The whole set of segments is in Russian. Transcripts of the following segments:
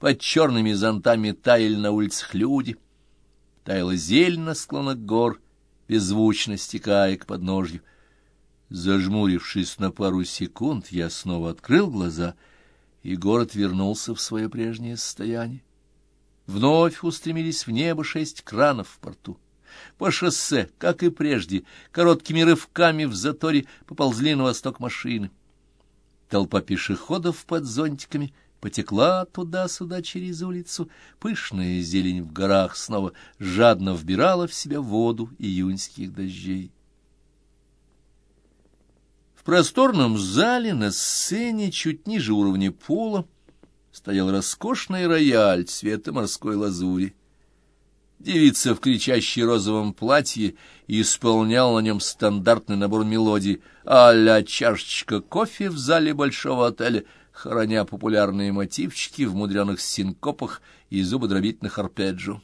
под черными зонтами таяли на улицах люди, таяла зелень на склонах гор, беззвучно стекая к подножью. Зажмурившись на пару секунд, я снова открыл глаза, и город вернулся в свое прежнее состояние. Вновь устремились в небо шесть кранов в порту. По шоссе, как и прежде, короткими рывками в заторе поползли на восток машины. Толпа пешеходов под зонтиками потекла туда-сюда через улицу. Пышная зелень в горах снова жадно вбирала в себя воду июньских дождей. В просторном зале на сцене, чуть ниже уровня пола, стоял роскошный рояль цвета морской лазури. Девица в кричащей розовом платье исполняла на нем стандартный набор мелодий а-ля чашечка кофе в зале большого отеля, хороня популярные мотивчики в мудреных синкопах и зубодробительных арпеджио.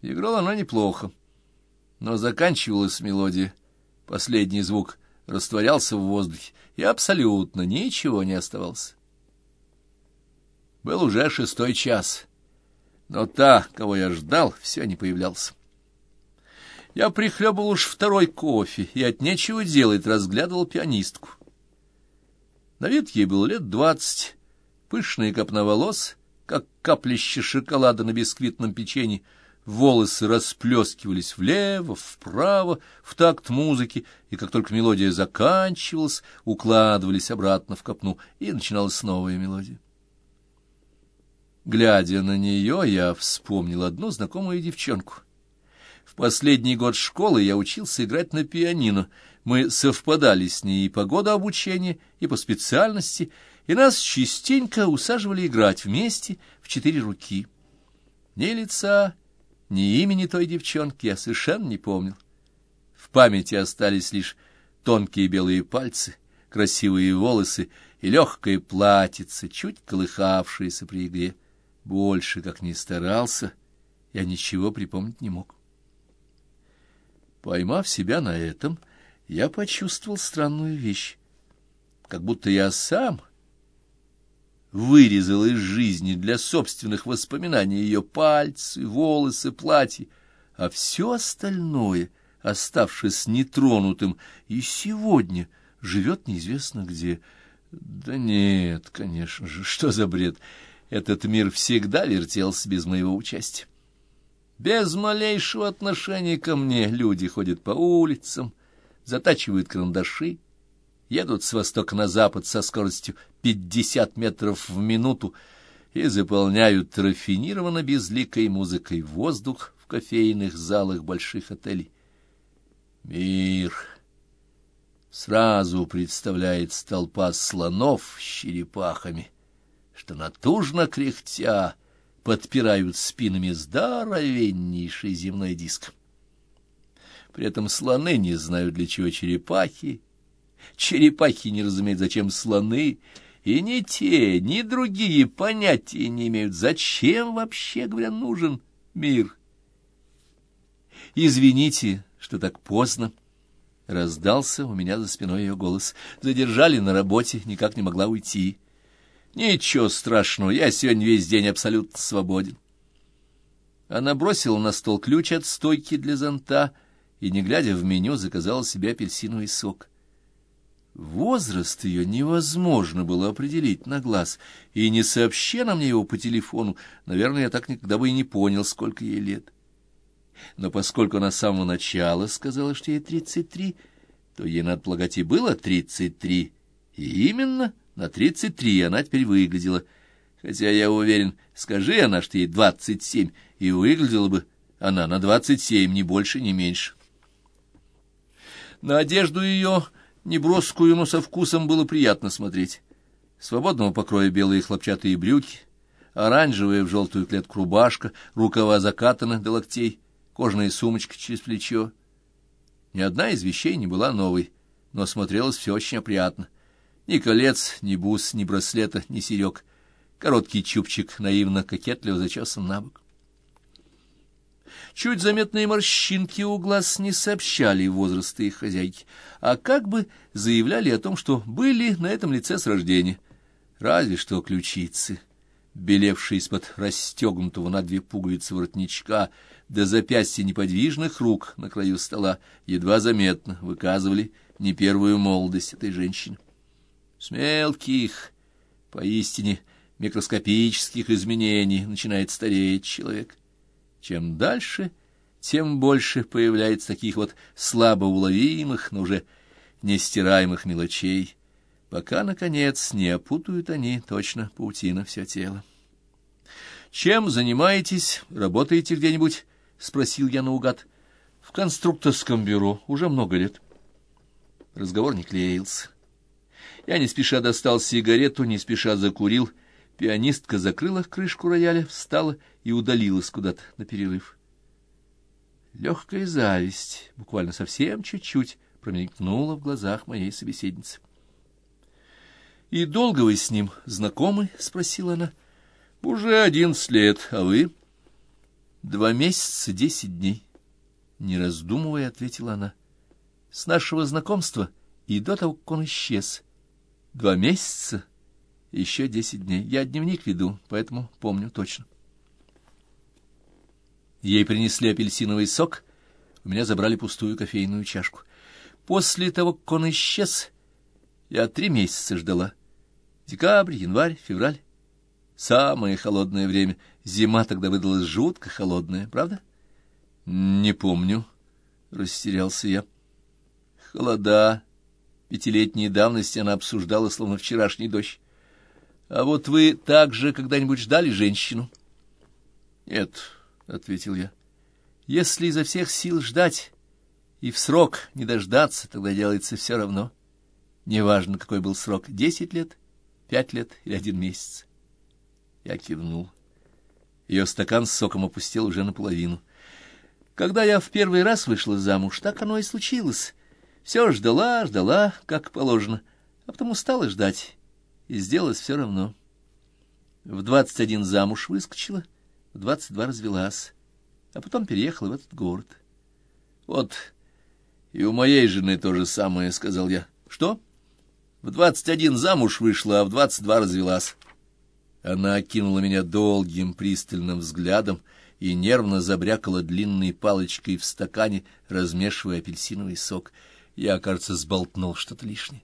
Играла она неплохо, но заканчивалась мелодия. Последний звук растворялся в воздухе, и абсолютно ничего не оставалось. Был уже шестой час, но та, кого я ждал, все не появлялся. Я прихлебывал уж второй кофе и от нечего делать разглядывал пианистку. На вид ей было лет двадцать, пышные копна волос, как каплище шоколада на бисквитном печенье, волосы расплескивались влево, вправо, в такт музыки, и как только мелодия заканчивалась, укладывались обратно в копну, и начиналась новая мелодия. Глядя на нее, я вспомнил одну знакомую девчонку. В последний год школы я учился играть на пианино. Мы совпадали с ней и по году обучения, и по специальности, и нас частенько усаживали играть вместе в четыре руки. Ни лица, ни имени той девчонки я совершенно не помнил. В памяти остались лишь тонкие белые пальцы, красивые волосы и легкое платьице, чуть колыхавшееся при игре. Больше, как ни старался, я ничего припомнить не мог. Поймав себя на этом, я почувствовал странную вещь. Как будто я сам вырезал из жизни для собственных воспоминаний ее пальцы, волосы, платье, а все остальное, оставшись нетронутым, и сегодня живет неизвестно где. Да нет, конечно же, что за бред! Этот мир всегда вертелся без моего участия. Без малейшего отношения ко мне люди ходят по улицам, затачивают карандаши, едут с востока на запад со скоростью 50 метров в минуту и заполняют рафинированно безликой музыкой воздух в кофейных залах больших отелей. Мир сразу представляет толпа слонов с черепахами — что натужно кряхтя подпирают спинами здоровеннейший земной диск. При этом слоны не знают, для чего черепахи, черепахи не разумеют, зачем слоны, и ни те, ни другие понятия не имеют, зачем вообще, говоря, нужен мир. «Извините, что так поздно», — раздался у меня за спиной ее голос. «Задержали на работе, никак не могла уйти». Ничего страшного, я сегодня весь день абсолютно свободен. Она бросила на стол ключ от стойки для зонта и, не глядя в меню, заказала себе апельсиновый сок. Возраст ее невозможно было определить на глаз, и не сообщи на мне его по телефону, наверное, я так никогда бы и не понял, сколько ей лет. Но поскольку она с самого начала сказала, что ей тридцать три, то ей, надо полагать, и было тридцать три, и именно на тридцать три она теперь выглядела. Хотя я уверен, скажи она, что ей двадцать семь, и выглядела бы она на двадцать семь, ни больше, ни меньше. На одежду ее, неброскую, но со вкусом, было приятно смотреть. Свободного покроя белые хлопчатые брюки, оранжевая в желтую клетку рубашка, рукава закатаны до локтей, кожаная сумочка через плечо. Ни одна из вещей не была новой, но смотрелось все очень опрятно. Ни колец, ни бус, ни браслета, ни серег. Короткий чубчик наивно кокетливо зачесан на бок. Чуть заметные морщинки у глаз не сообщали возраста их хозяйки, а как бы заявляли о том, что были на этом лице с рождения. Разве что ключицы белевшие из-под расстегнутого на две пуговицы воротничка, до запястья неподвижных рук на краю стола едва заметно выказывали не первую молодость этой женщины. С мелких, поистине микроскопических изменений начинает стареть человек. Чем дальше, тем больше появляется таких вот слабо уловимых, но уже нестираемых мелочей, пока, наконец, не опутают они точно паутина все тело. «Чем занимаетесь? Работаете где-нибудь?» — спросил я наугад. «В конструкторском бюро. Уже много лет». Разговор не клеился. Я не спеша достал сигарету, не спеша закурил. Пианистка закрыла крышку рояля, встала и удалилась куда-то на перерыв. Легкая зависть, буквально совсем чуть-чуть, промелькнула в глазах моей собеседницы. «И долго вы с ним знакомы?» — спросила она. «Уже одиннадцать лет, а вы?» «Два месяца, десять дней». Не раздумывая, ответила она. «С нашего знакомства и до того, как он исчез. Два месяца, еще десять дней. Я дневник веду, поэтому помню точно». Ей принесли апельсиновый сок, у меня забрали пустую кофейную чашку. После того, как он исчез, я три месяца ждала. Декабрь, январь, февраль. Самое холодное время. Зима тогда выдалась жутко холодная, правда? Не помню, растерялся я. Холода. Пятилетней давности она обсуждала, словно вчерашний дождь. А вот вы также когда-нибудь ждали женщину? Нет, ответил я. Если изо всех сил ждать и в срок не дождаться, тогда делается все равно. Неважно, какой был срок — десять лет Пять лет или один месяц. Я кивнул. Ее стакан с соком опустил уже наполовину. Когда я в первый раз вышла замуж, так оно и случилось. Все ждала, ждала, как положено, а потом устала ждать, и сделалось все равно. В двадцать один замуж выскочила, в двадцать два развелась, а потом переехала в этот город. Вот и у моей жены то же самое, — сказал я. — Что? — в двадцать один замуж вышла, а в двадцать два развелась. Она окинула меня долгим пристальным взглядом и нервно забрякала длинной палочкой в стакане, размешивая апельсиновый сок. Я, кажется, сболтнул что-то лишнее.